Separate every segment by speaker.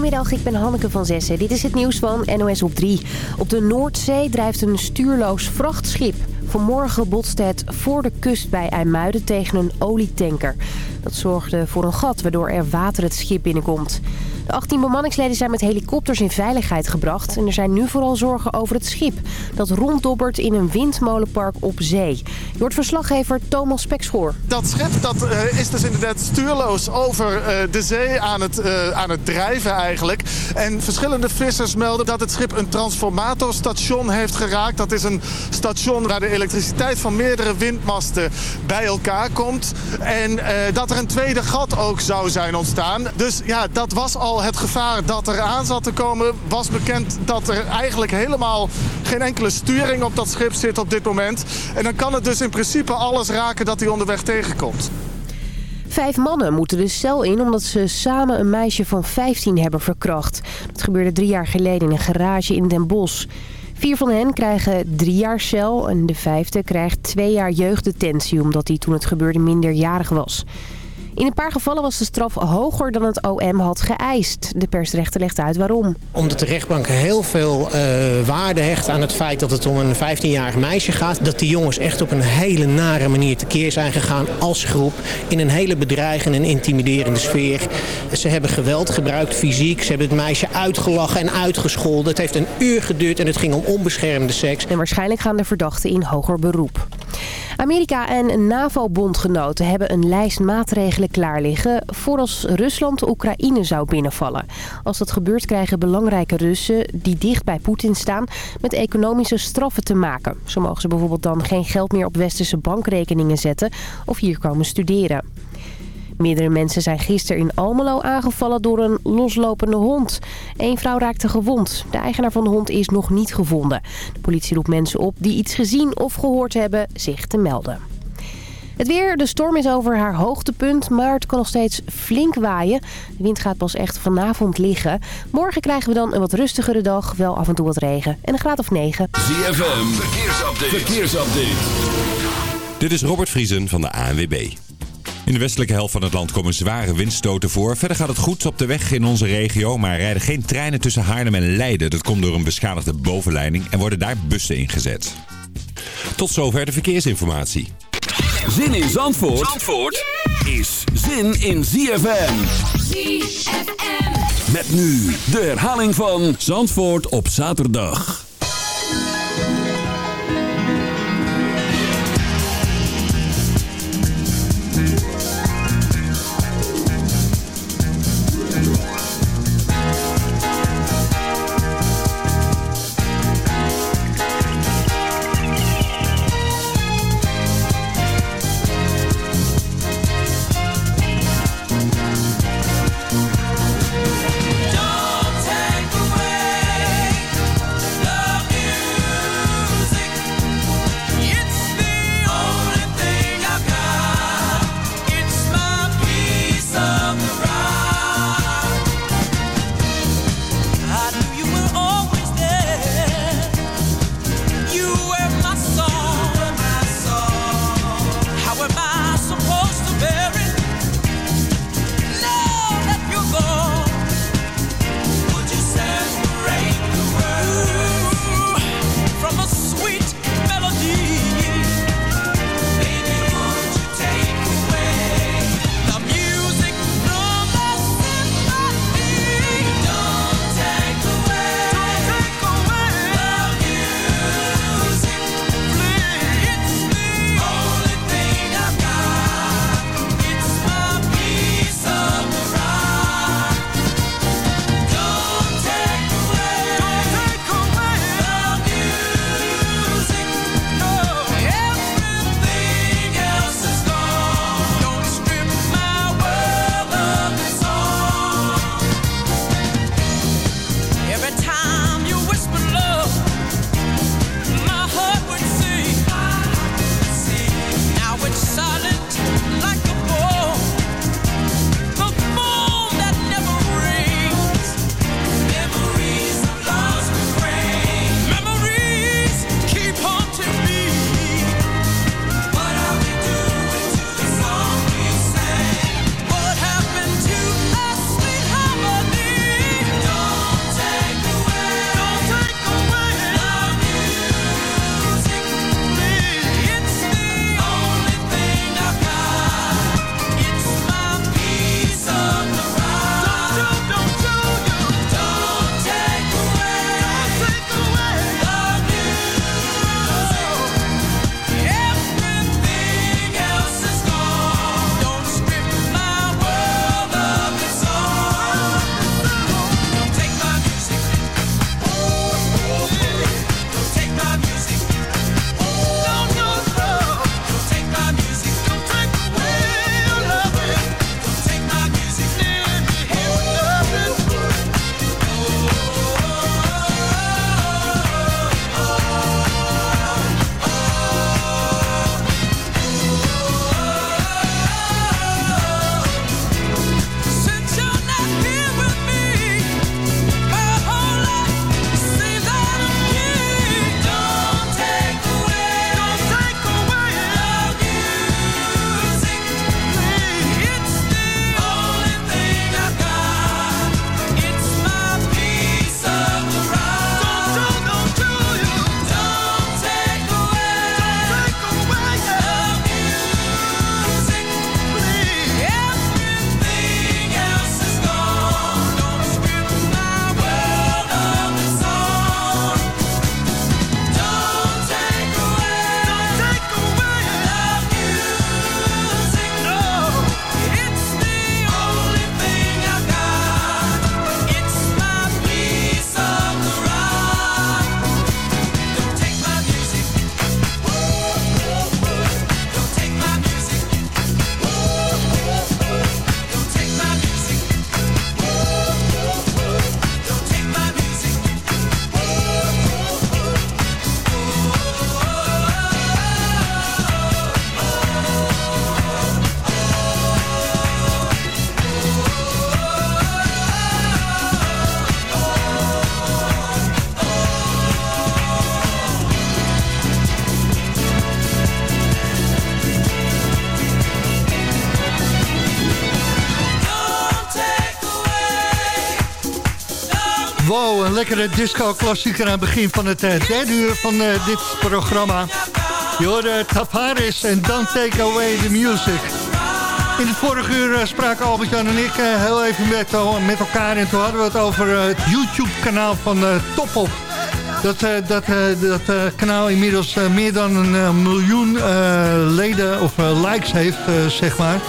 Speaker 1: Goedemiddag, ik ben Hanneke van Zessen. Dit is het nieuws van NOS op 3. Op de Noordzee drijft een stuurloos vrachtschip. Vanmorgen botste het voor de kust bij IJmuiden tegen een olietanker. Dat zorgde voor een gat waardoor er water het schip binnenkomt. De 18 bemanningsleden zijn met helikopters in veiligheid gebracht. En er zijn nu vooral zorgen over het schip. Dat ronddobbert in een windmolenpark op zee. Je hoort verslaggever Thomas Spekschoor.
Speaker 2: Dat schip dat, uh, is dus inderdaad stuurloos over uh, de zee aan het, uh, aan het drijven eigenlijk. En verschillende vissers melden dat het schip een transformatorstation heeft geraakt. Dat is een station waar de elektriciteit van meerdere windmasten bij elkaar komt. En dat er een tweede gat ook zou zijn ontstaan. Dus ja, dat was al het gevaar dat er aan zat te komen... was bekend dat er eigenlijk helemaal geen enkele sturing op dat schip zit op dit moment. En dan kan het dus in principe alles raken dat hij onderweg tegenkomt.
Speaker 1: Vijf mannen moeten de cel in omdat ze samen een meisje van 15 hebben verkracht. Dat gebeurde drie jaar geleden in een garage in Den Bosch. Vier van hen krijgen drie jaar cel en de vijfde krijgt twee jaar jeugddetentie... omdat hij toen het gebeurde minderjarig was. In een paar gevallen was de straf hoger dan het OM had geëist. De persrechter legt uit waarom.
Speaker 3: Omdat de rechtbank heel veel uh, waarde hecht aan het feit dat het om een 15-jarig meisje gaat. Dat die jongens echt op een hele nare manier tekeer zijn gegaan als groep. In een hele bedreigende en intimiderende sfeer. Ze hebben geweld gebruikt, fysiek. Ze hebben het meisje uitgelachen en uitgescholden. Het heeft een uur geduurd en het ging om onbeschermde seks.
Speaker 1: En waarschijnlijk gaan de verdachten in hoger beroep. Amerika en NAVO-bondgenoten hebben een lijst maatregelen klaar liggen... voor als Rusland Oekraïne zou binnenvallen. Als dat gebeurt krijgen belangrijke Russen die dicht bij Poetin staan... met economische straffen te maken. Zo mogen ze bijvoorbeeld dan geen geld meer op westerse bankrekeningen zetten... of hier komen studeren. Meerdere mensen zijn gisteren in Almelo aangevallen door een loslopende hond. Eén vrouw raakte gewond. De eigenaar van de hond is nog niet gevonden. De politie roept mensen op die iets gezien of gehoord hebben zich te melden. Het weer, de storm is over haar hoogtepunt, maar het kan nog steeds flink waaien. De wind gaat pas echt vanavond liggen. Morgen krijgen we dan een wat rustigere dag, wel af en toe wat regen. En een graad of 9.
Speaker 4: ZFM, verkeersupdate. verkeersupdate. Dit is Robert Vriesen van de ANWB. In de westelijke helft van het land komen zware windstoten voor. Verder gaat het goed op de weg in onze regio, maar rijden geen treinen tussen Haarlem en Leiden. Dat komt door een beschadigde bovenleiding en worden daar bussen ingezet. Tot zover de verkeersinformatie.
Speaker 5: Zin in Zandvoort, Zandvoort is zin in ZFM. ZFM. Met nu de herhaling van Zandvoort op zaterdag.
Speaker 6: Wow, een lekkere disco-klassieker aan het begin van het uh, derde uur van uh, dit programma. Je hoorde Tavares en Don't Take Away the Music. In het vorige uur uh, spraken Albert-Jan en ik heel even met, met elkaar... en toen hadden we het over het YouTube-kanaal van Topop. Dat, dat, dat kanaal inmiddels meer dan een miljoen leden of likes heeft, zeg maar.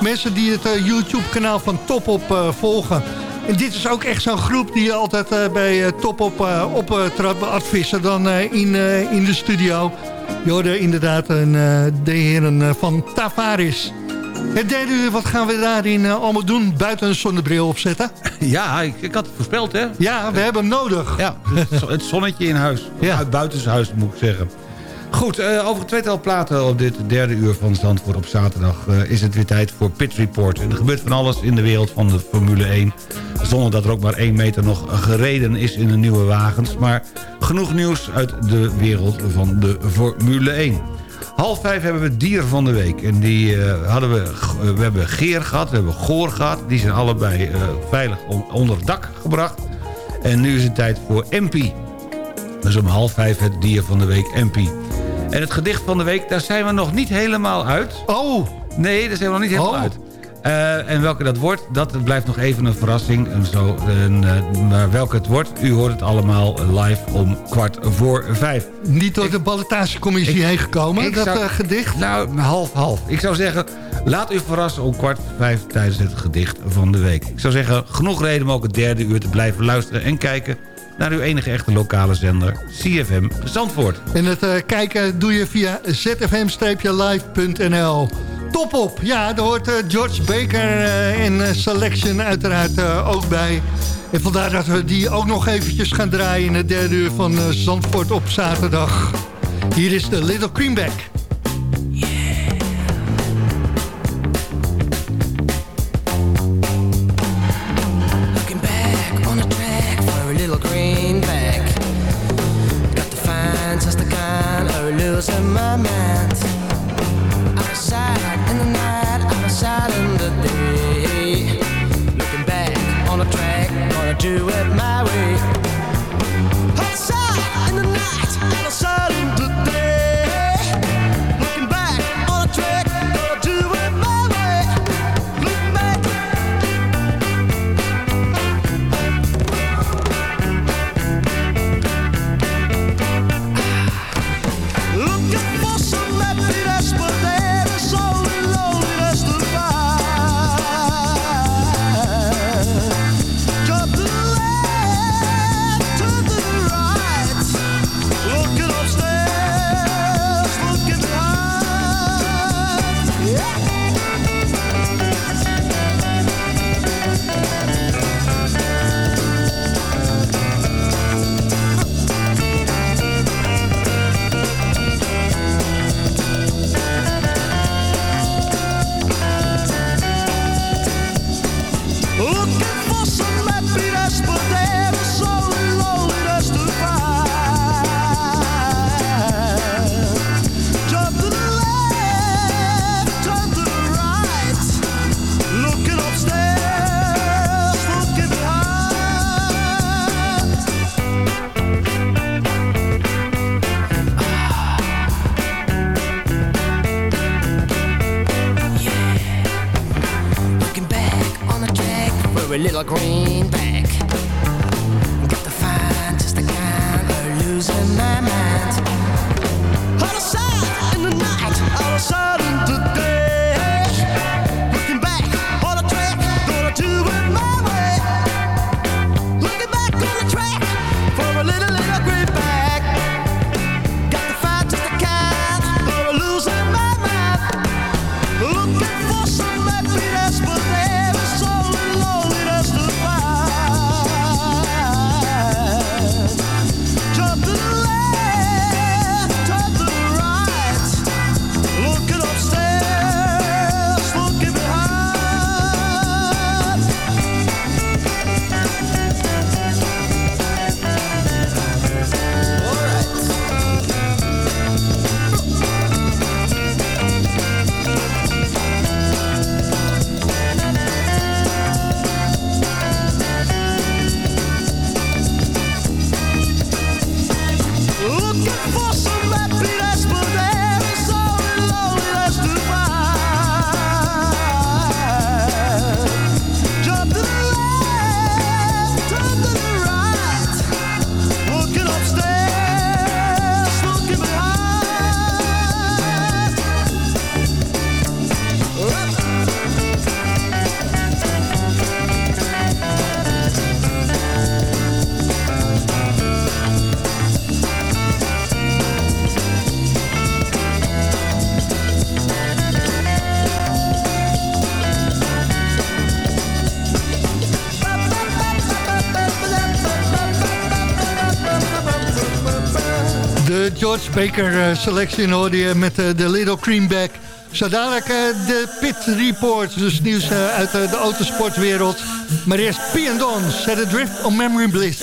Speaker 6: Mensen die het YouTube-kanaal van Topop volgen... En dit is ook echt zo'n groep die je altijd uh, bij uh, Top op, uh, op advissen dan in, in de studio. Je hoorde inderdaad een, de heren van Tavares. Het derde uur, wat gaan we daarin allemaal doen? Buiten een zonnebril opzetten?
Speaker 7: Ja, ik, ik had het voorspeld, hè?
Speaker 6: Ja, we hebben hem nodig.
Speaker 7: Ja, het, zonnetje in huis. Ja. Buitenshuis, moet ik zeggen. Goed, uh, over tweetal platen op dit derde uur van Zandvoort op zaterdag... Uh, is het weer tijd voor Pit Report. En er gebeurt van alles in de wereld van de Formule 1. Zonder dat er ook maar één meter nog gereden is in de nieuwe wagens. Maar genoeg nieuws uit de wereld van de Formule 1. Half vijf hebben we dier van de week. En die uh, hadden we... we hebben Geer gehad, we hebben Goor gehad. Die zijn allebei veilig onder dak gebracht. En nu is het tijd voor MP. Dus om half vijf het dier van de week MP. En het gedicht van de week, daar zijn we nog niet helemaal uit.
Speaker 6: Oh!
Speaker 7: Nee, daar zijn we nog niet helemaal oh. uit. Uh, en welke dat wordt, dat blijft nog even een verrassing. En zo, en, uh, maar welke het wordt, u hoort het allemaal live om kwart voor vijf.
Speaker 6: Niet door de ballotagecommissie heen gekomen, dat zou, uh, gedicht?
Speaker 7: Nou, half-half. Ik zou zeggen, laat u verrassen om kwart voor vijf tijdens het gedicht van de week. Ik zou zeggen, genoeg reden om ook het derde uur te blijven luisteren en kijken naar uw enige echte lokale zender, CFM Zandvoort.
Speaker 6: En het uh, kijken doe je via zfm-live.nl. Top op, ja, daar hoort uh, George Baker uh, in Selection uiteraard ook bij. En vandaar dat we die ook nog eventjes gaan draaien in het derde uur van Zandvoort op zaterdag. Hier is de Little Greenback.
Speaker 8: De George Baker eh, selectie hoorde je met eh, de Little Creamback. Zo dadelijk eh, de Pit Report, dus nieuws eh, uit eh, de autosportwereld. Maar eerst P Don, Set Adrift on Memory Bliss.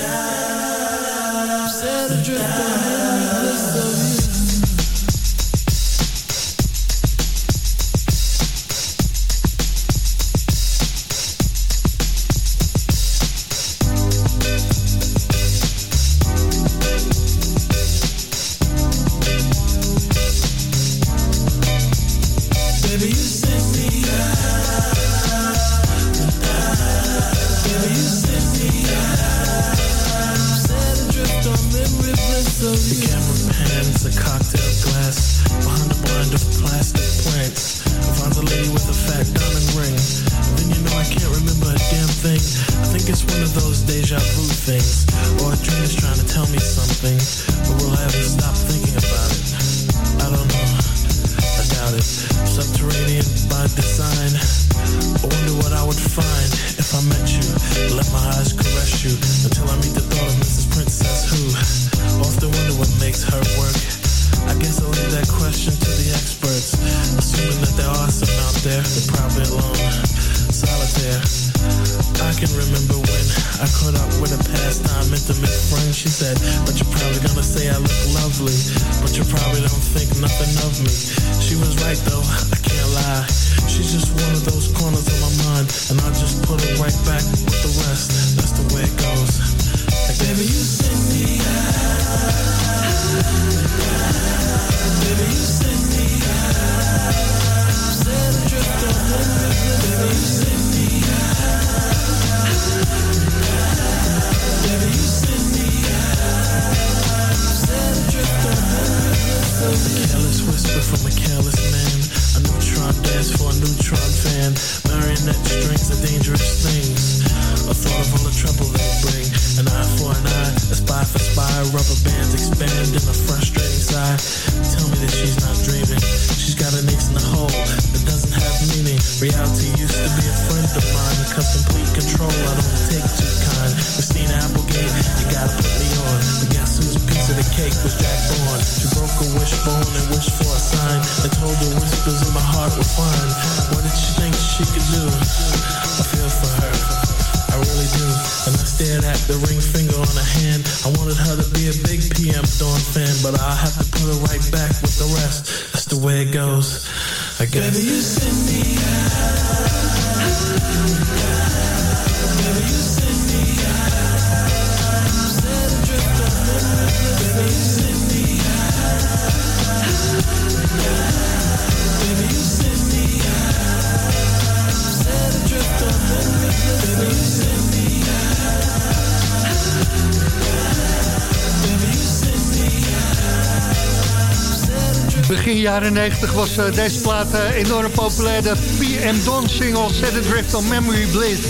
Speaker 8: 90 was eh, deze plaat eh, enorm populair. De PM Don single Set Adrift on Memory Bliss.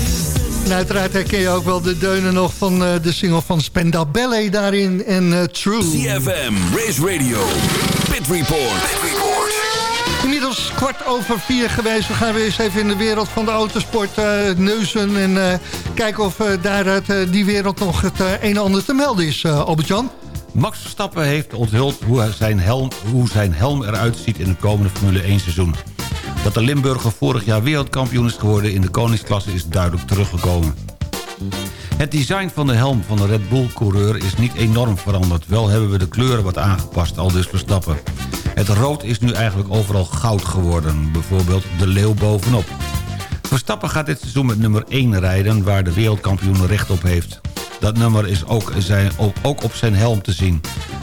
Speaker 8: En uiteraard herken je ook wel de deunen nog van eh, de single van Spenda Ballet daarin en eh, True.
Speaker 5: CFM, Race Radio, Pit Report.
Speaker 8: Inmiddels kwart over vier geweest. We gaan weer eens even in de wereld van de autosport neuzen. En kijken of daaruit eh, die wereld nog het een en ander te melden is, Albert-Jan.
Speaker 7: Max Verstappen heeft onthuld hoe zijn, helm, hoe zijn helm eruit ziet in het komende Formule 1 seizoen. Dat de Limburger vorig jaar wereldkampioen is geworden in de koningsklasse is duidelijk teruggekomen. Het design van de helm van de Red Bull-coureur is niet enorm veranderd. Wel hebben we de kleuren wat aangepast, al dus Verstappen. Het rood is nu eigenlijk overal goud geworden. Bijvoorbeeld de leeuw bovenop. Verstappen gaat dit seizoen met nummer 1 rijden... waar de wereldkampioen recht op heeft. Dat nummer is ook, zijn, ook, op zijn helm te zien.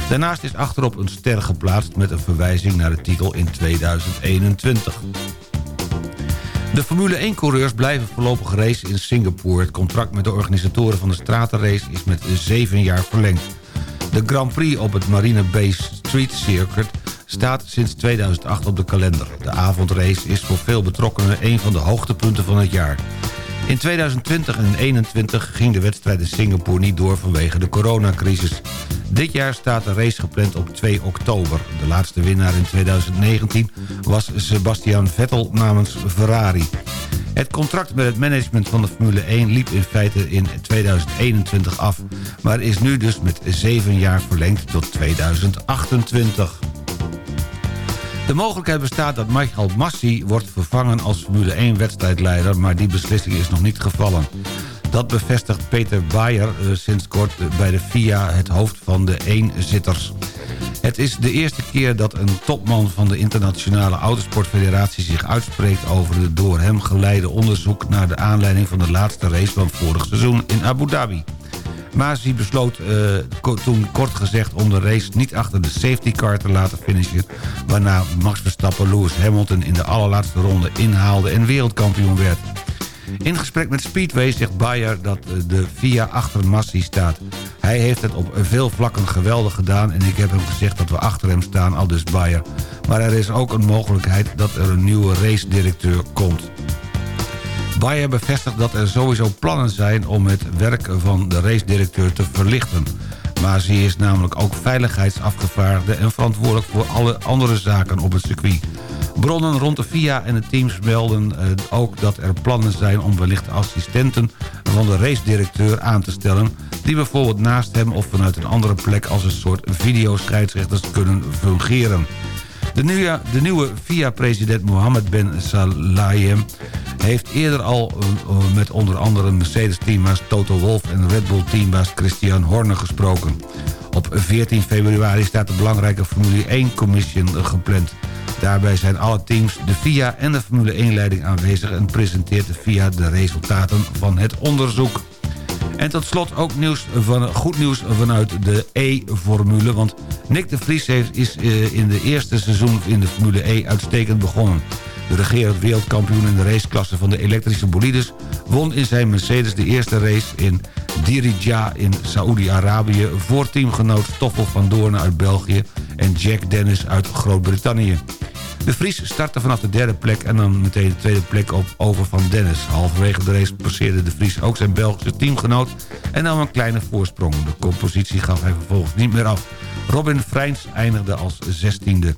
Speaker 7: Daarnaast is achterop een ster geplaatst... met een verwijzing naar de titel in 2021. De Formule 1-coureurs blijven voorlopig racen in Singapore. Het contract met de organisatoren van de stratenrace is met 7 jaar verlengd. De Grand Prix op het Marina Bay Street Circuit staat sinds 2008 op de kalender. De avondrace is voor veel betrokkenen een van de hoogtepunten van het jaar. In 2020 en 2021 ging de wedstrijd in Singapore niet door vanwege de coronacrisis. Dit jaar staat de race gepland op 2 oktober. De laatste winnaar in 2019 was Sebastian Vettel namens Ferrari. Het contract met het management van de Formule 1 liep in feite in 2021 af... maar is nu dus met zeven jaar verlengd tot 2028. De mogelijkheid bestaat dat Michael Massi wordt vervangen als Formule 1-wedstrijdleider... maar die beslissing is nog niet gevallen. Dat bevestigt Peter Bayer eh, sinds kort bij de FIA het hoofd van de eenzitters. Het is de eerste keer dat een topman van de Internationale Autosportfederatie zich uitspreekt over de door hem geleide onderzoek naar de aanleiding van de laatste race van vorig seizoen in Abu Dhabi. Masi besloot uh, toen kort gezegd om de race niet achter de safety car te laten finishen... waarna Max Verstappen Lewis Hamilton in de allerlaatste ronde inhaalde en wereldkampioen werd. In gesprek met Speedway zegt Bayer dat eh, de VIA achter Massi staat. Hij heeft het op veel vlakken geweldig gedaan... en ik heb hem gezegd dat we achter hem staan, al dus Bayer. Maar er is ook een mogelijkheid dat er een nieuwe race-directeur komt. Bayer bevestigt dat er sowieso plannen zijn om het werk van de race-directeur te verlichten. Maar ze is namelijk ook veiligheidsafgevaardigde en verantwoordelijk voor alle andere zaken op het circuit. Bronnen rond de FIA en de teams melden eh, ook dat er plannen zijn om wellicht assistenten van de race-directeur aan te stellen... die bijvoorbeeld naast hem of vanuit een andere plek als een soort videoscheidsrechters kunnen fungeren. De nieuwe, de nieuwe FIA-president Mohammed Ben Salayem heeft eerder al uh, met onder andere Mercedes-teambaas Toto Wolff... en Red Bull-teambaas Christian Horner gesproken. Op 14 februari staat de belangrijke Formule 1-commission gepland. Daarbij zijn alle teams, de FIA en de Formule 1-leiding aanwezig... en presenteert de FIA de resultaten van het onderzoek. En tot slot ook nieuws van, goed nieuws vanuit de E-formule. Want Nick de Vries heeft, is uh, in de eerste seizoen in de Formule E uitstekend begonnen. De regerend wereldkampioen in de raceklasse van de elektrische bolides... won in zijn Mercedes de eerste race in Dirija in Saoedi-Arabië... voor teamgenoot Stoffel van Doorn uit België en Jack Dennis uit Groot-Brittannië. De Vries startte vanaf de derde plek en dan meteen de tweede plek op over van Dennis. Halverwege de race passeerde de Vries ook zijn Belgische teamgenoot en nam een kleine voorsprong. De compositie gaf hij vervolgens niet meer af. Robin Freins eindigde als zestiende.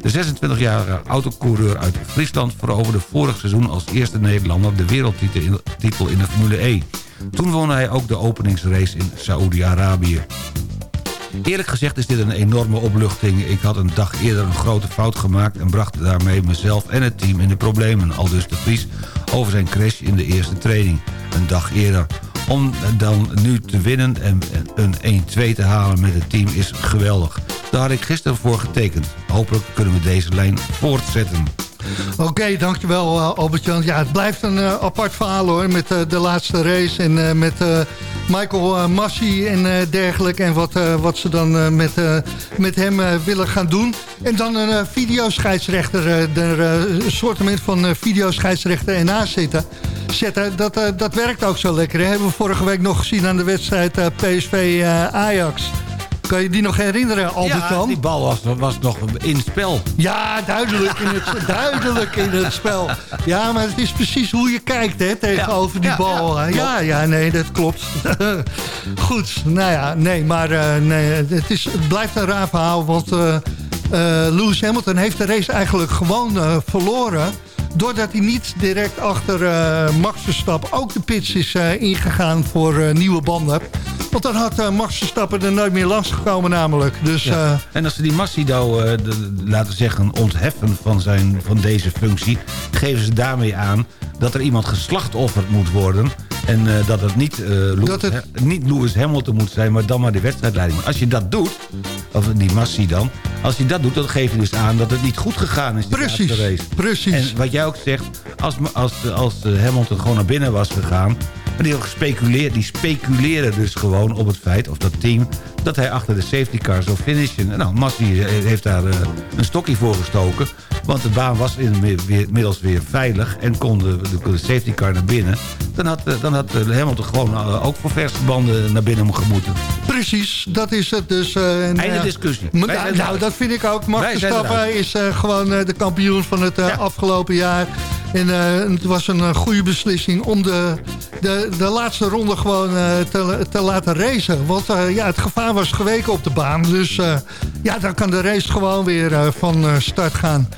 Speaker 7: De 26-jarige autocoureur uit Friesland veroverde vorig seizoen als eerste Nederlander de wereldtitel in de Formule E. Toen won hij ook de openingsrace in Saoedi-Arabië. Eerlijk gezegd is dit een enorme opluchting. Ik had een dag eerder een grote fout gemaakt... en bracht daarmee mezelf en het team in de problemen. Al dus de Vries over zijn crash in de eerste training. Een dag eerder. Om dan nu te winnen en een 1-2 te halen met het team is geweldig. Daar had ik gisteren voor getekend. Hopelijk kunnen we deze lijn voortzetten.
Speaker 6: Oké, dankjewel uh, Albert-Jan. Ja, het blijft een uh, apart verhaal hoor, met uh, de laatste race en met Michael Massi en dergelijke. En wat, wat ze dan met, met hem willen gaan doen. En dan een videoscheidsrechter, er een soort van videoscheidsrechter ernaast zitten. Zetten, dat, dat werkt ook zo lekker. Hè? Hebben we vorige week nog gezien aan de wedstrijd PSV-Ajax. Kan je die nog herinneren, Albert
Speaker 7: Ja, die bal was, was nog in het spel.
Speaker 6: Ja, duidelijk in, het, duidelijk in het spel. Ja, maar het is precies hoe je kijkt hè, tegenover die bal. Ja, ja, nee, dat klopt. Goed, nou ja, nee, maar uh, nee, het, is, het blijft een raar verhaal. Want uh, uh, Lewis Hamilton heeft de race eigenlijk gewoon verloren doordat hij niet direct achter uh, Max Verstappen ook de pits is uh, ingegaan voor uh, nieuwe banden. Want dan had Max Verstappen er nooit meer langs gekomen namelijk. Dus, ja.
Speaker 7: En als ze die Massido, laten we zeggen, ontheffen van, zijn, van deze functie... geven ze daarmee aan dat er iemand geslachtofferd moet worden... En uh, dat het, niet, uh, Lewis, dat het... niet Lewis Hamilton moet zijn, maar dan maar de wedstrijdleiding. Maar als je dat doet, of die Massi dan... als je dat doet, dan geef je dus aan dat het niet goed gegaan is.
Speaker 6: Precies, race. precies.
Speaker 7: En wat jij ook zegt, als, als, als Hamilton gewoon naar binnen was gegaan... Maar die, gespeculeerd, die speculeren dus gewoon op het feit, of dat team... dat hij achter de safety car zou finishen. Nou, Massi heeft daar uh, een stokje voor gestoken. Want de baan was inmiddels weer veilig... en kon de, de safety car naar binnen. Dan had, dan had Hamilton gewoon ook voor verse banden naar binnen moeten.
Speaker 6: Precies, dat is het dus. Uh,
Speaker 7: en, Einde discussie.
Speaker 6: Nou, nou, dat vind ik ook. Max Verstappen is uh, gewoon de kampioen van het ja. afgelopen jaar. En eh, het was een eh, goede beslissing om de, de, de laatste ronde gewoon eh, te, te laten racen. Want eh, ja, het gevaar was geweken op de baan. Dus eh, ja, dan kan de race gewoon weer eh, van eh, start gaan.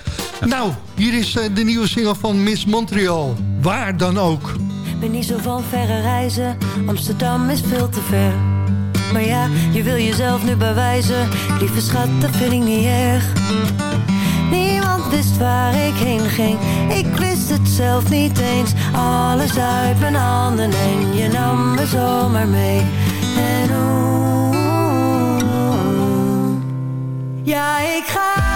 Speaker 6: Nou, hier is de nieuwe single van Miss Montreal. Waar dan ook.
Speaker 9: ben niet zo van verre reizen. Amsterdam is veel te ver. Maar ja, je wil jezelf nu bewijzen. Lieve schat, dat vind ik niet erg. Wist waar ik heen ging. Ik wist het zelf niet eens. Alles uit mijn handen en je nam me zomaar mee. En oeh, ja, ik ga.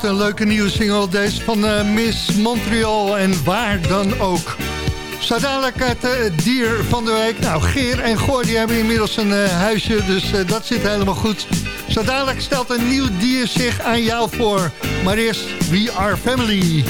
Speaker 9: Wat een
Speaker 6: leuke nieuwe single deze van eh, Miss Montreal en waar dan ook. Zo dadelijk het eh, dier van de week. Nou, Geer en Goor die hebben inmiddels een eh, huisje, dus dat zit helemaal goed. Zo dadelijk stelt een nieuw dier zich aan jou voor. Maar eerst We Are Family.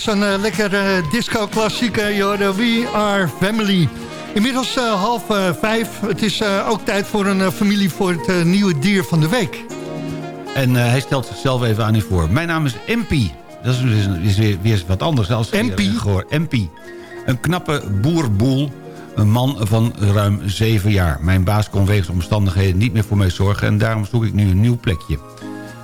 Speaker 6: Zo'n eh, lekker eh, disco-klassieker, joh, de We Are Family. Inmiddels eh, half eh, vijf. Het is eh, ook tijd voor een eh, familie voor het eh, nieuwe dier van de week.
Speaker 7: En eh, hij stelt zichzelf even aan u voor. Mijn naam is Empie. Dat is, is weer, weer wat anders. Als
Speaker 6: Empie?
Speaker 7: Gehoor. Empie. Een knappe boerboel. Een man van ruim zeven jaar. Mijn baas kon wegens omstandigheden niet meer voor mij zorgen... en daarom zoek ik nu een nieuw plekje.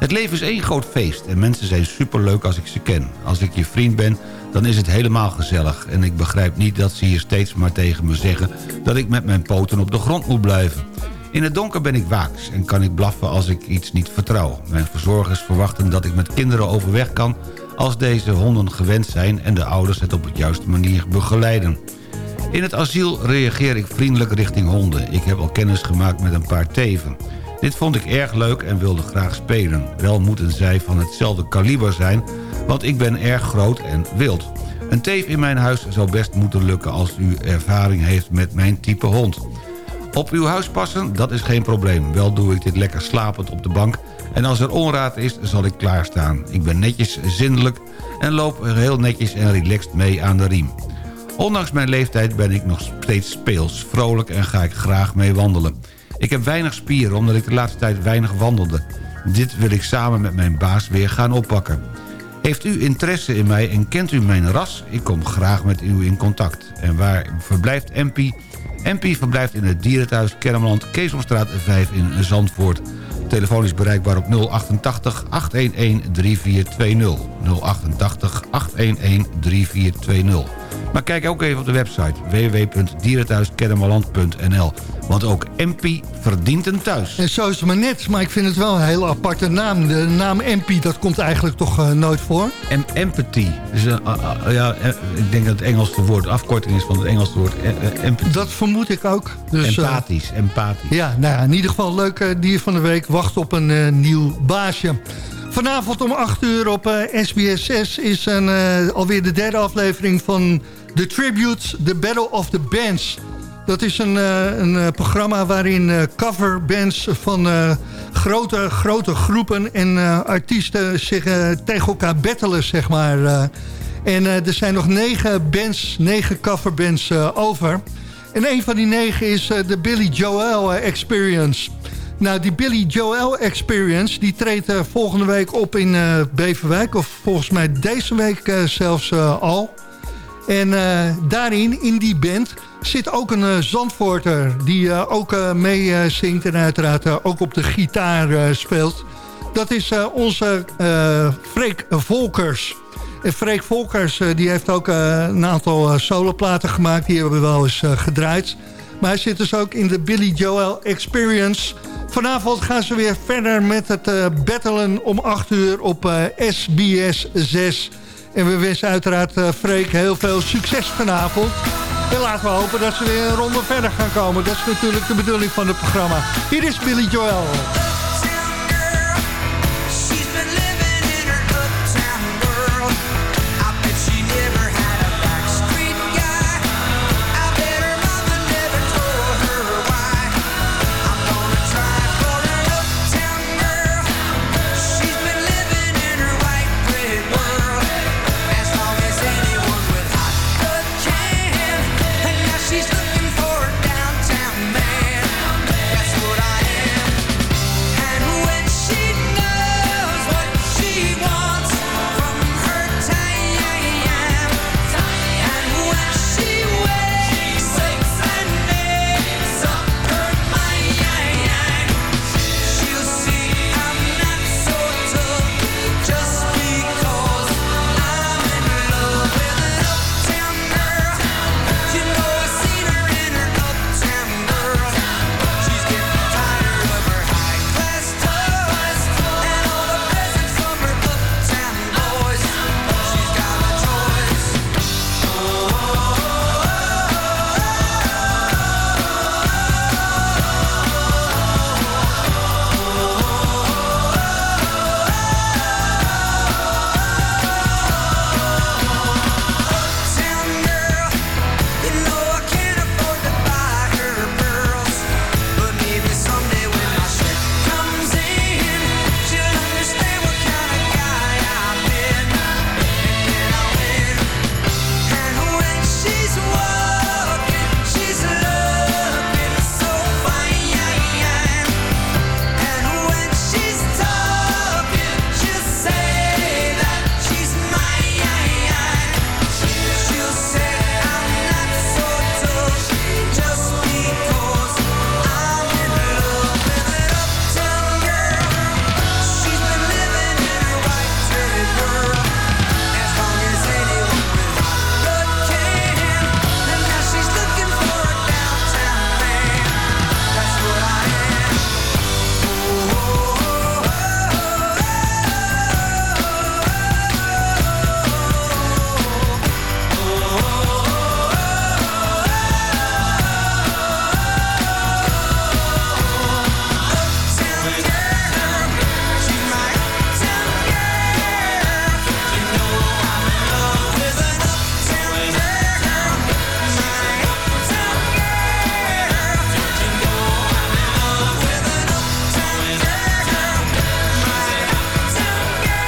Speaker 7: Het leven is één groot feest en mensen zijn superleuk als ik ze ken. Als ik je vriend ben, dan is het helemaal gezellig. En ik begrijp niet dat ze hier steeds maar tegen me zeggen... dat ik met mijn poten op de grond moet blijven. In het donker ben ik waaks en kan ik blaffen als ik iets niet vertrouw. Mijn verzorgers verwachten dat ik met kinderen overweg kan... als deze honden gewend zijn en de ouders het op de juiste manier begeleiden. In het asiel reageer ik vriendelijk richting honden. Ik heb al kennis gemaakt met een paar teven. Dit vond ik erg leuk en wilde graag spelen. Wel moeten zij van hetzelfde kaliber zijn, want ik ben erg groot en wild. Een teef in mijn huis zou best moeten lukken als u ervaring heeft met mijn type hond. Op uw huis passen, dat is geen probleem. Wel doe ik dit lekker slapend op de bank... en als er onraad is, zal ik klaarstaan. Ik ben netjes, zindelijk en loop heel netjes en relaxed mee aan de riem. Ondanks mijn leeftijd ben ik nog steeds speels, vrolijk en ga ik graag mee wandelen. Ik heb weinig spieren omdat ik de laatste tijd weinig wandelde. Dit wil ik samen met mijn baas weer gaan oppakken. Heeft u interesse in mij en kent u mijn ras? Ik kom graag met u in contact. En waar verblijft MP? MP verblijft in het dierenthuis Kennemerland, Keesomstraat 5 in Zandvoort. Telefoon is bereikbaar op 088 811 3420. 088 811 3420. Maar kijk ook even op de website www.dierenthuiskennemerland.nl. Want ook MP verdient een thuis.
Speaker 6: En zo is het maar net, maar ik vind het wel een hele aparte naam. De naam MP, dat komt eigenlijk toch eh, nooit voor?
Speaker 7: Em empathy. Dus, eh, ah, ja, eh, ik denk dat het Engelse woord afkorting is van het Engelse woord eh, eh, empathy.
Speaker 6: Dat vermoed ik ook. Dus, eh,
Speaker 7: empathisch, empathisch.
Speaker 6: Ja, nou ja, in ieder geval leuk eh, dier van de week. Wacht op een eh, nieuw baasje. Vanavond om 8 uur op eh, SBS 6 is een, eh, alweer de derde aflevering van The Tributes, The Battle of the Bands. Dat is een, eh, een eh, programma waarin eh, coverbands van grote, grote groepen en artiesten zich tegen elkaar battelen, zeg maar. en er zijn nog negen bands, negen coverbands over. En een van die negen is de Billy Joel Experience. Nou, die Billy Joel Experience, die treedt volgende week op in Beverwijk. Of volgens mij deze week zelfs al. En eh, daarin, in die band, zit ook een eh, Zandvoorter... die eh, ook mee zingt en uiteraard ook op de gitaar speelt. Dat is onze Freek Volkers. En Freek Volkers die heeft ook een aantal soloplaten gemaakt. Die hebben we wel eens gedraaid. Maar hij zit dus ook in de Billy Joel Experience. Vanavond gaan ze weer verder met het eh, battelen om 8 uur op SBS 6. En we wensen uiteraard eh, Freek heel veel succes vanavond. En laten we hopen dat ze weer een ronde verder gaan komen. Dat is natuurlijk de bedoeling van het programma. Hier is Billy Joel.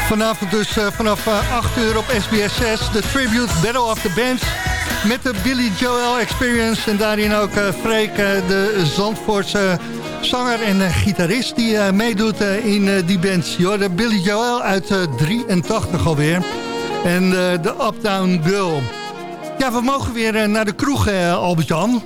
Speaker 6: Vanavond dus eh, vanaf eh, 8 uur op SBS 6. De Tribute Battle of the Bands. Met de Billy Joel Experience. En daarin ook eh, Freek, eh, de Zandvoortse zanger en eh, gitarist... die eh, meedoet eh, in eh, die band. Joh, de Billy Joel uit eh, 83 alweer. En eh, de Uptown Girl. Ja, we mogen weer eh, naar de kroeg, eh, Albert-Jan.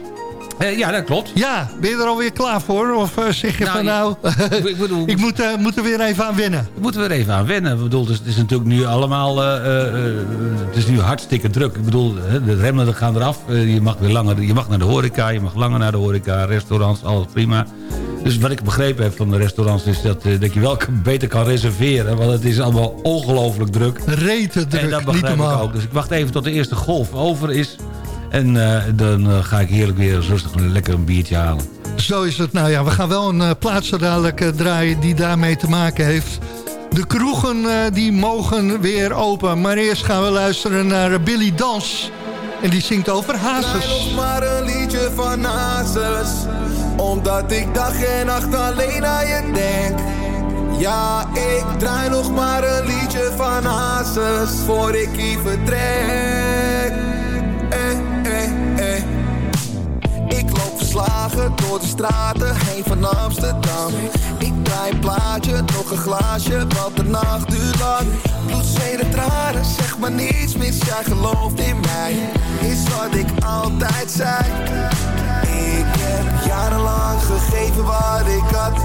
Speaker 7: Eh, ja, dat klopt.
Speaker 6: Ja, ben je er alweer klaar voor? Of eh, zeg je
Speaker 7: Nou,
Speaker 6: van nou,
Speaker 7: ik bedoel-
Speaker 6: ik moet, moet er weer even aan wennen?
Speaker 7: Moeten we er even aan wennen. Ik bedoel, het is, het is natuurlijk nu allemaal... het is nu hartstikke druk. Ik bedoel, de remmen gaan eraf. Je mag weer langer... Je mag naar de horeca. Je mag langer naar de horeca. Restaurants, alles prima. Dus wat ik begrepen heb van de restaurants... is dat, dat je wel beter kan reserveren. Want het is allemaal ongelooflijk druk.
Speaker 6: Reten druk,
Speaker 7: en dat
Speaker 6: niet
Speaker 7: begrijp ik
Speaker 6: normaal.
Speaker 7: ook. Dus ik wacht even tot de eerste golf over is. En eh, dan eh, ga ik heerlijk weer rustig lekker een biertje halen.
Speaker 6: Zo is het. Nou ja, we gaan wel een eh, plaats zo dadelijk draaien die daarmee te maken heeft. De kroegen eh, die mogen weer open. Maar eerst gaan we luisteren naar Billy Dans. En die zingt over hazes.
Speaker 10: nog maar een liedje van Hazes Omdat ik dag en nacht alleen aan je denk Ja, ik draai nog maar een liedje van Hazes Voor ik hier vertrek Verslagen door de straten heen van Amsterdam. Ik draai plaatje, nog een glaasje, want de nacht duurt lang. Bloed, zeg maar niets mis, jij gelooft in mij. Is wat ik altijd zei. Ik heb jarenlang gegeven wat ik had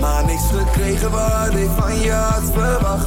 Speaker 10: Maar niks gekregen wat ik van je had verwacht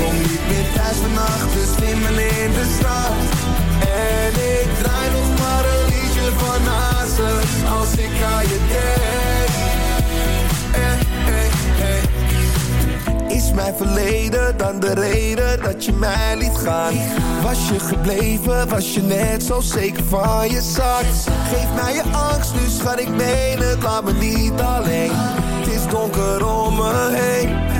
Speaker 10: Kom niet meer thuis vannacht, dus slimmen in de stad En ik draai nog maar een liedje van Hazes Als ik aan je denk eh, eh, eh. Is mijn verleden dan de reden dat je mij liet gaan? Was je gebleven, was je net zo zeker van je zak? Geef mij je angst, nu schat ik meen het, laat me niet alleen Het is donker om me heen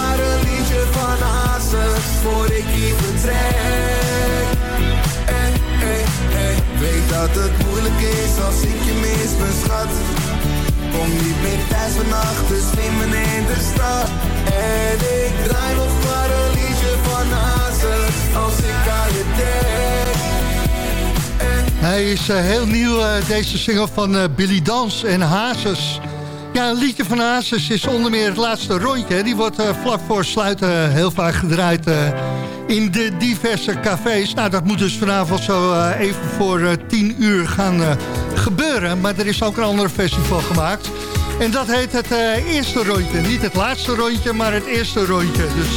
Speaker 10: Voor ik hier vertrek. Eh, eh, eh. Weet dat het moeilijk is als ik je mis, mijn schat Kom niet meer thuis vannacht, dus slimmen in de stad. En ik draai nog maar een liedje van Hazes Als ik aan je denk.
Speaker 6: Hij is heel nieuw, deze single van Billy Dans en Hazes. Ja, een liedje van Hazes is onder meer het laatste rondje. Die wordt eh, vlak voor sluiten heel vaak gedraaid eh, in de diverse cafés. Nou, dat moet dus vanavond zo eh, even voor 10 uur gaan gebeuren. Maar er is ook een andere versie van gemaakt. En dat heet het eerste rondje. Niet het laatste rondje, maar het eerste rondje. Dus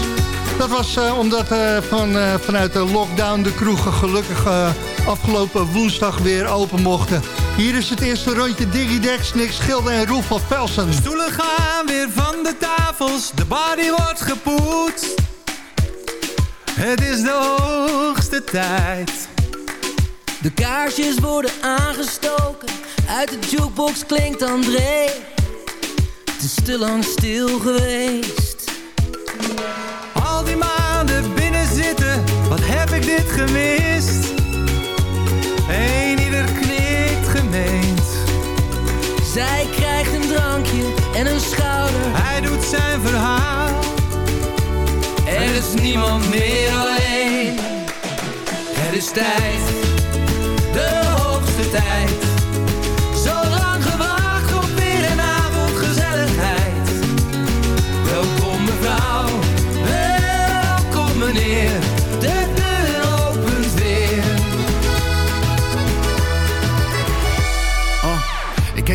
Speaker 6: dat was omdat van, vanuit de lockdown de kroegen gelukkig afgelopen woensdag weer open mochten. Hier is het eerste rondje Diggy Dex, Nick Schilder en Roel van Velsen.
Speaker 11: Stoelen gaan weer van de tafels, de body wordt gepoetst. Het is de hoogste tijd.
Speaker 12: De kaarsjes worden aangestoken, uit de jukebox klinkt André. Het is te lang stil geweest.
Speaker 11: Al die maanden binnen zitten, wat heb ik dit gemist? Eén
Speaker 12: Zij krijgt een drankje en een schouder.
Speaker 11: Hij doet zijn verhaal.
Speaker 12: Er is niemand meer alleen. Het is tijd, de hoogste tijd. Zo lang gewacht op weer een. Welkom mevrouw, welkom meneer.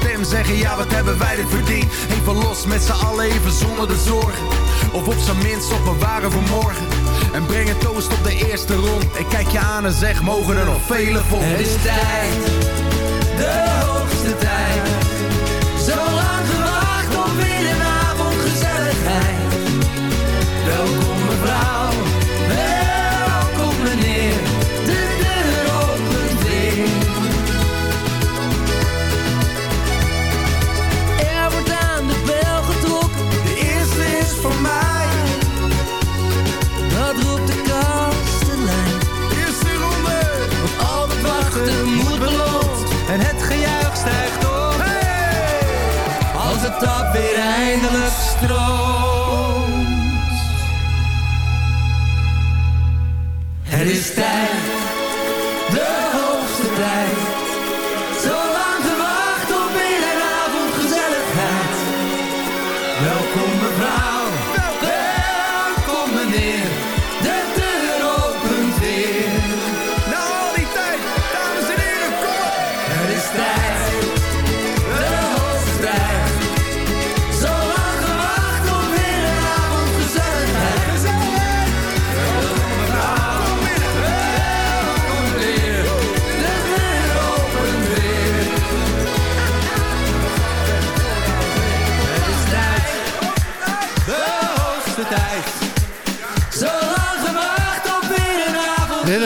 Speaker 13: stem zeggen, ja wat hebben wij dit verdiend. Even los met z'n allen, even zonder de zorgen. Of op zijn minst op bewaren voor morgen. En breng een toast op de eerste rond. Ik kijk je aan en zeg, mogen er nog vele volgen.
Speaker 14: Het is tijd, de hoogste tijd. Zo lang gewacht op weer een avond gezelligheid. Welkom mevrouw, tijd,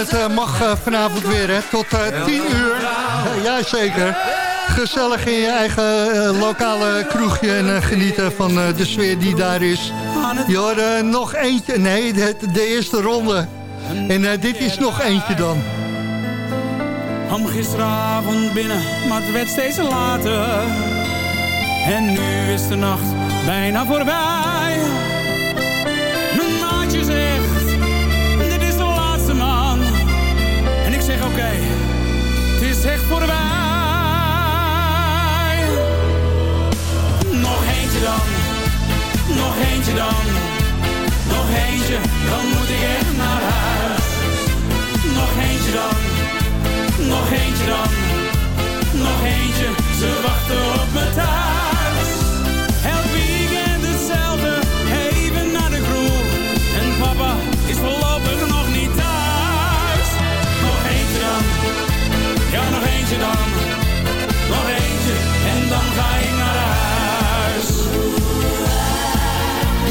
Speaker 14: het
Speaker 6: eh, mag eh, vanavond weer, hè, tot eh 10 uur. Ja, Jazeker. Gezellig in je eigen eh, lokale kroegje en eh, genieten van eh, de sfeer die daar is. Je eh, nog eentje, nee, de, de eerste ronde. En eh, dit is nog eentje dan.
Speaker 15: kwam gisteravond binnen, maar het werd steeds later. En nu is de nacht bijna voorbij. Oké, het is echt voorbij. Nog eentje dan, nog eentje dan. Nog eentje, dan moet ik echt naar huis. Nog eentje dan. Nog eentje dan, nog eentje, ze wachten op me thuis. Dan. Nog eentje, en dan ga ik naar huis.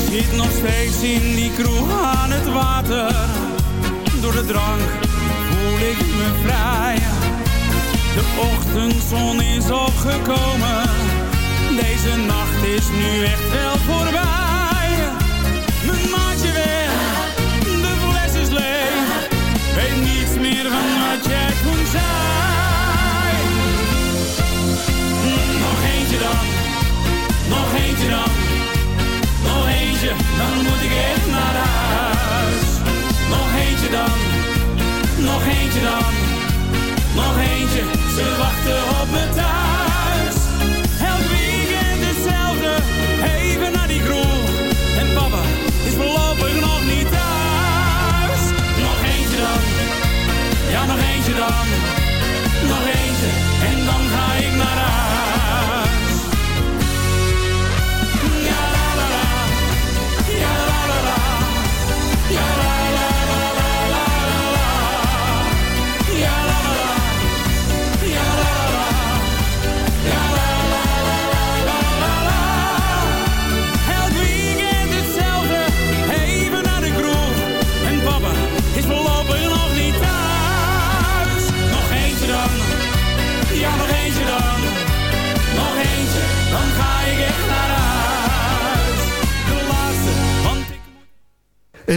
Speaker 15: Zit nog steeds in die kroeg aan het water. Door de drank voel ik me vrij. De ochtendzon is opgekomen. Deze nacht is nu echt wel voorbij. Mijn maatje weg, de fles is leeg. Weet niets meer van wat jij toen zei. Nog eentje dan. Nog eentje, dan moet ik echt naar huis. Nog eentje dan nog eentje dan, nog eentje, ze wachten op me thuis. Elk weekend hetzelfde, even naar die kroeg. En papa is voorlopig nog niet thuis. Nog eentje dan, ja nog eentje dan, nog eentje, en dan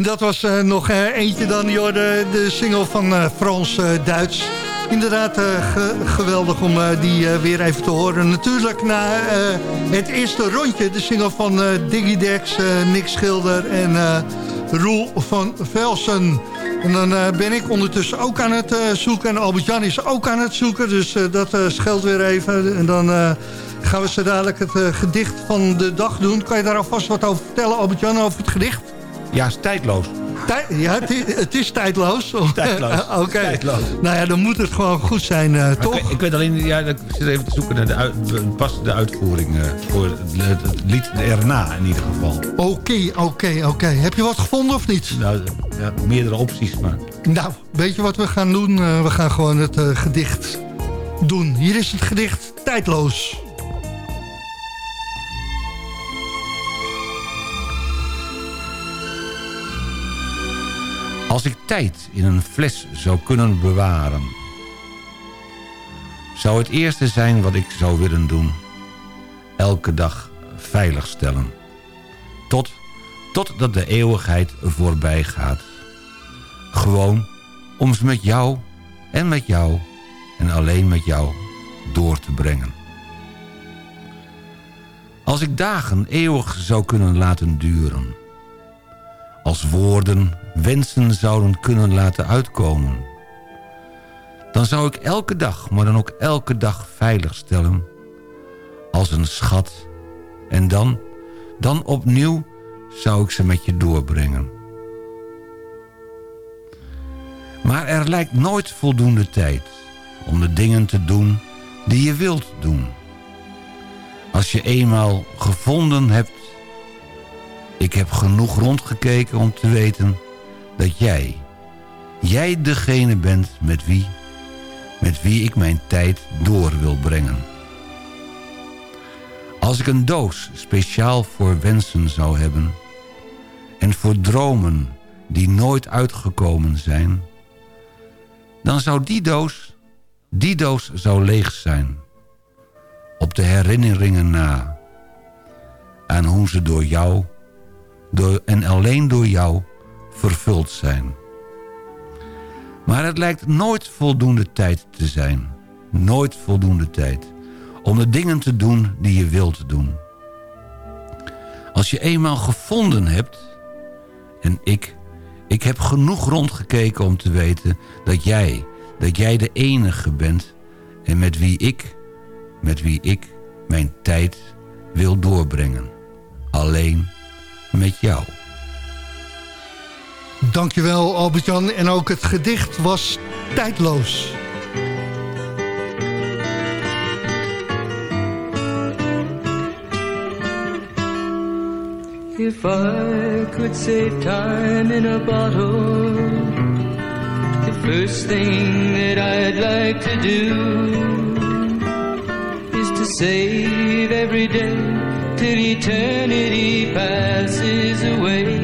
Speaker 6: dat was eh, nog eh, eentje dan, joh, de, single van eh, Frans eh, Duits. Inderdaad, ge- geweldig om die weer even te horen. Natuurlijk na het eerste rondje, de single van Diggy Dex, Nick Schilder en Roel van Velsen. En dan ben ik ondertussen ook aan het zoeken en Albert-Jan is ook aan het zoeken. Dus dat scheelt weer even. En dan gaan we zo dadelijk het gedicht van de dag doen. Kan je daar alvast wat over vertellen, Albert-Jan, over het gedicht?
Speaker 7: Ja, is tijdloos.
Speaker 6: Tij- ja, het is, het is tijdloos.
Speaker 7: Tijdloos.
Speaker 6: Oké. Nou ja, dan moet het gewoon goed zijn, eh, toch?
Speaker 7: Ik, weet- ik weet alleen, ja, ik zit even te zoeken naar de uit, passende uitvoering eh, voor het, lied erna in ieder geval.
Speaker 6: Oké, oké, oké. Heb je wat gevonden of niet?
Speaker 7: Nou, ja, meerdere opties, maar...
Speaker 6: Nou, weet je wat we gaan doen? Eh, we gaan gewoon het gedicht doen. Hier is het gedicht Tijdloos.
Speaker 7: Als ik tijd in een fles zou kunnen bewaren... zou het eerste zijn wat ik zou willen doen... elke dag veilig stellen. Tot, totdat de eeuwigheid voorbij gaat. Gewoon om ze met jou en met jou en alleen met jou door te brengen. Als ik dagen eeuwig zou kunnen laten duren... als woorden wensen zouden kunnen laten uitkomen... dan zou ik elke dag, maar dan ook elke dag veilig stellen... als een schat. En dan, dan opnieuw zou ik ze met je doorbrengen. Maar er lijkt nooit voldoende tijd om de dingen te doen die je wilt doen. Als je eenmaal gevonden hebt... Ik heb genoeg rondgekeken om te weten dat jij... Jij degene bent met wie... Met wie ik mijn tijd door wil brengen. Als ik een doos speciaal voor wensen zou hebben... En voor dromen die nooit uitgekomen zijn... Dan zou die doos, die doos zou leeg zijn op de herinneringen na. Aan hoe ze door jou door, en alleen door jou vervuld zijn. Maar het lijkt nooit voldoende tijd te zijn. Nooit voldoende tijd. Om de dingen te doen die je wilt doen. Als je eenmaal gevonden hebt... En ik, ik heb genoeg rondgekeken om te weten dat jij... Dat jij de enige bent en met wie ik met wie ik mijn tijd wil doorbrengen. Alleen met jou.
Speaker 6: Dankjewel Albert-Jan. En ook het gedicht was tijdloos.
Speaker 16: If I could save time in a bottle, the first thing that I'd like to do is to save every day till eternity passes away,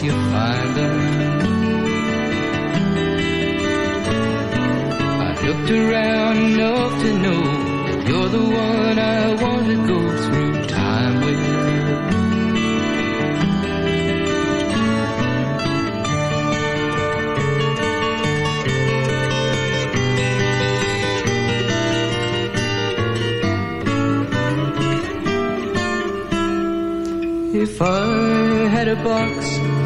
Speaker 16: once you find them. I've looked around enough to know you're the one I want to go through time with. If I had a box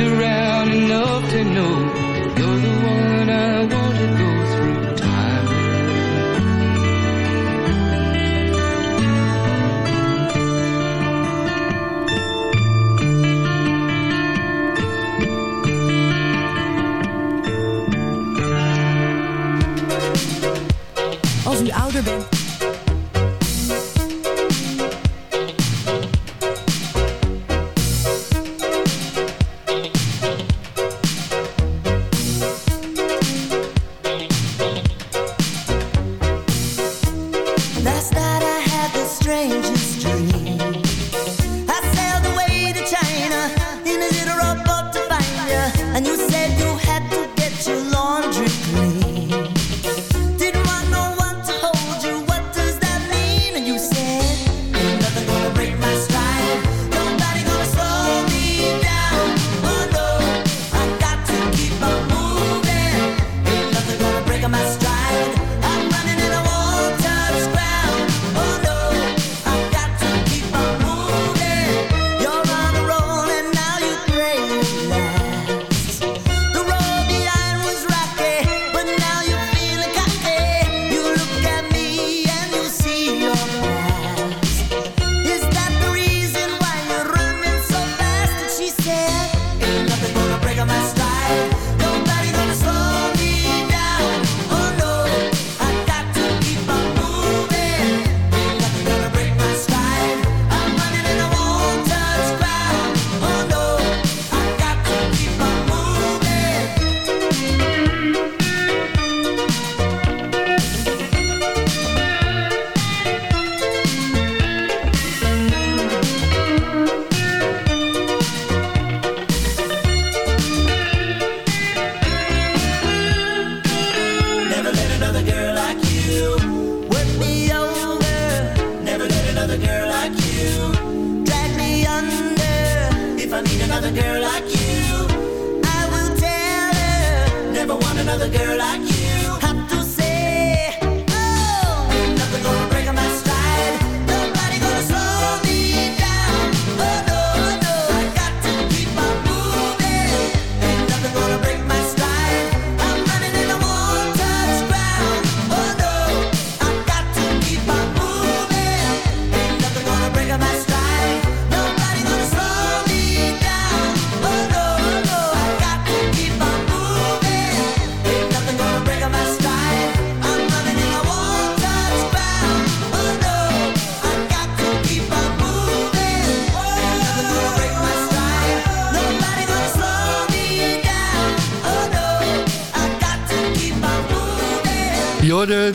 Speaker 16: Around enough to know you're the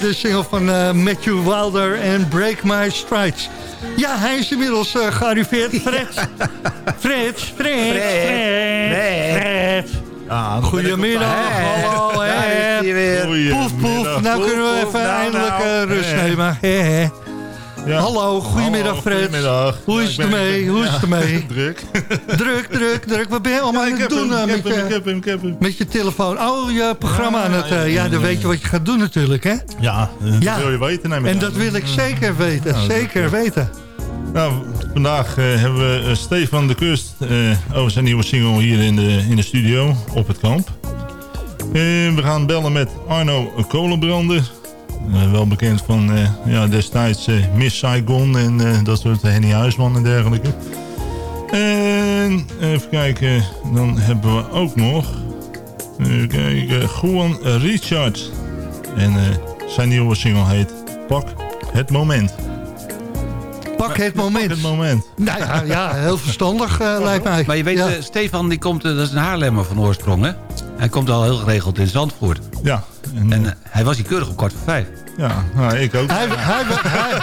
Speaker 6: de single van eh, Matthew Wilder en Break My Strides. Ja, hij is inmiddels eh, gearriveerd. Fred. Fred, Fred, Fred, Fred.
Speaker 17: Ah,
Speaker 6: Goedemiddag, hallo, hè. Poef, poef. Nou
Speaker 17: Poef,
Speaker 6: kunnen we even
Speaker 17: nou,
Speaker 6: eindelijk
Speaker 17: nou.
Speaker 6: eh, rust
Speaker 17: Hè.
Speaker 6: nemen. Hallo, goedemiddag
Speaker 17: Hallo,
Speaker 6: Fred.
Speaker 17: goedemiddag.
Speaker 6: Hoe
Speaker 17: Ja,
Speaker 6: is
Speaker 17: ik
Speaker 6: het ermee? Hoe is het
Speaker 17: ja,
Speaker 6: ermee?
Speaker 17: druk.
Speaker 6: druk, druk, druk. Wat ben je allemaal aan het doen
Speaker 17: hem,
Speaker 6: eh,
Speaker 17: ik
Speaker 6: met
Speaker 17: heb hem,
Speaker 6: je-
Speaker 17: ik heb hem, ik heb hem.
Speaker 6: met je telefoon? Oh, je programma aan het... eh, ja, dan weet je wat je gaat doen natuurlijk, hè?
Speaker 17: Ja, dat
Speaker 6: Ja.
Speaker 17: wil je weten. neem ik
Speaker 6: En dat wil ik zeker weten,
Speaker 17: Ja, dat-
Speaker 6: zeker weten.
Speaker 17: Nou, vandaag eh, hebben we eh, Stefan de Kust eh, over zijn nieuwe single hier in de, in de studio op het kamp. Eh, we gaan bellen met Arno Kolenbrander. Eh, wel bekend van eh, ja, destijds eh, Miss Saigon en eh, dat soort Henny Huisman en dergelijke. En even kijken, dan hebben we ook nog even kijken, Juan Richard. En eh, zijn nieuwe single heet Pak het Moment.
Speaker 6: Pak het moment.
Speaker 17: het moment.
Speaker 6: Nou ja, ja heel verstandig eh, lijkt mij.
Speaker 7: Maar je weet,
Speaker 6: Ja.
Speaker 7: Stefan die komt, eh, dat is een Haarlemmer van oorsprong, hè? Hij komt al heel geregeld in Zandvoort.
Speaker 17: Ja.
Speaker 7: En, eh, hij was hier keurig op kwart voor vijf.
Speaker 17: Ja, nou, ik ook.
Speaker 6: Hij, hij, hij,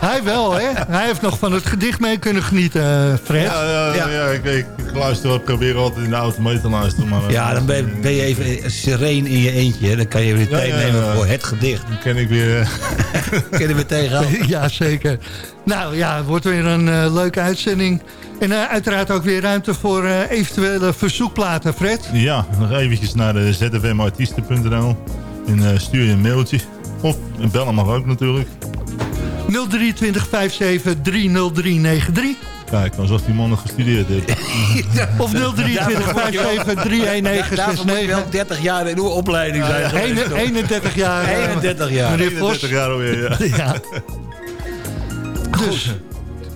Speaker 6: hij wel, hè? Hij heeft nog van het gedicht mee kunnen genieten, eh, Fred.
Speaker 17: Ja, ja, ja. ik, ik, ik luister, ik probeer altijd in de auto mee te luisteren. Maar,
Speaker 7: Ja, dan ben, ben je even sereen in je eentje. hè. Dan kan je weer tijd
Speaker 17: ja,
Speaker 7: nemen
Speaker 17: ja.
Speaker 7: voor het gedicht.
Speaker 17: Dan ken ik weer...
Speaker 7: Je er weer tegenaan.
Speaker 6: Ja, zeker. Nou ja, het wordt weer een eh, leuke uitzending. En eh, uiteraard ook weer ruimte voor eh, eventuele verzoekplaten, Fred.
Speaker 17: Ja, nog eventjes naar de zfmartiesten.nl en eh, stuur je een mailtje. Of bellen mag ook natuurlijk.
Speaker 6: 023 57 30393.
Speaker 17: Kijk, alsof die man nog gestudeerd heeft.
Speaker 6: Of 023 57 31969.
Speaker 7: Daarvoor moet je wel 30 jaar in uw opleiding zijn. toch?
Speaker 6: 31 jaar. eh,
Speaker 7: 31 jaar.
Speaker 6: Meneer Vos.
Speaker 17: 31 jaar alweer, ja.
Speaker 6: Ja. Dus,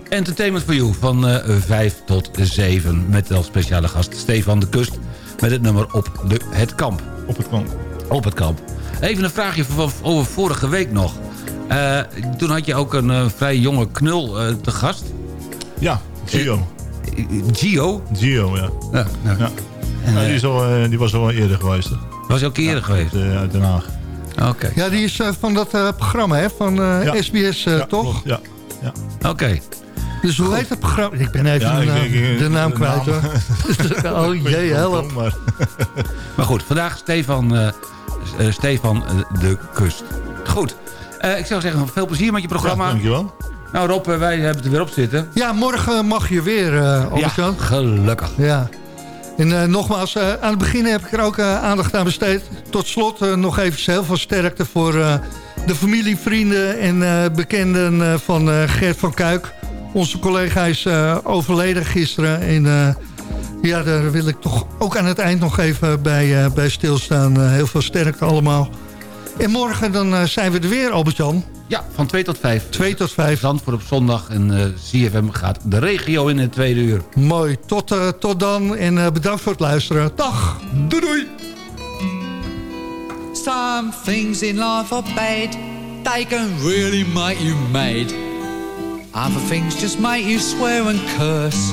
Speaker 7: Entertainment for You van eh 5 tot 7. Met als speciale gast Stefan de Kust. Met het nummer op de, het kamp.
Speaker 17: Op het kamp.
Speaker 7: Op het kamp. Even een vraagje van, over vorige week nog. Eh, toen had je ook een eh, vrij jonge knul eh, te gast.
Speaker 17: Ja, Gio.
Speaker 7: Gio?
Speaker 17: Gio, ja.
Speaker 7: Ja, ja.
Speaker 17: ja.
Speaker 7: En,
Speaker 17: Ja, die, is al, eh, die was al eerder geweest. hè.
Speaker 7: Was ook eerder geweest?
Speaker 17: Uit, uit Den Haag.
Speaker 7: Oké.
Speaker 6: Ja, die is van dat eh, programma, hè? Van eh,
Speaker 17: Ja.
Speaker 6: SBS, eh,
Speaker 17: Ja,
Speaker 6: toch?
Speaker 17: klopt, Ja. ja.
Speaker 7: Oké.
Speaker 6: Dus hoe heet het programma? Ik ben even
Speaker 17: Ja,
Speaker 6: de,
Speaker 17: ik-
Speaker 6: naam,
Speaker 17: ik- ik-
Speaker 6: de naam
Speaker 17: de
Speaker 6: kwijt,
Speaker 17: naam.
Speaker 6: hoor. oh jee, help.
Speaker 17: Maar,
Speaker 7: Maar goed, vandaag Stefan, Stefan eh, de Kust. Goed. Eh, ik zou zeggen, veel plezier met je programma.
Speaker 17: Ja, dankjewel.
Speaker 7: Nou Rob, eh, wij hebben het er weer op zitten.
Speaker 6: Ja, morgen mag je weer, eh Albert-Jan.
Speaker 7: gelukkig.
Speaker 6: Ja. En eh, nogmaals, eh, aan het begin heb ik er ook eh, aandacht aan besteed. Tot slot eh, nog even heel veel sterkte voor eh, de familie, vrienden en eh, bekenden eh, van eh, Gert van Kuik. Onze collega is eh, overleden gisteren. En eh, ja, daar wil ik toch ook aan het eind nog even bij, eh, bij stilstaan. Eh, heel veel sterkte allemaal. En morgen dan eh, zijn we er weer, Albert-Jan.
Speaker 7: Ja, van 2 tot 5.
Speaker 6: 2 tot 5.
Speaker 7: Zandvoort op zondag en eh, CFM gaat de regio in het tweede uur.
Speaker 6: Mooi, tot, tot dan en eh, bedankt voor het luisteren. Dag!
Speaker 7: Doei doei!
Speaker 14: Some things in life are bad. They can really make you mad. Other things just make you swear and curse.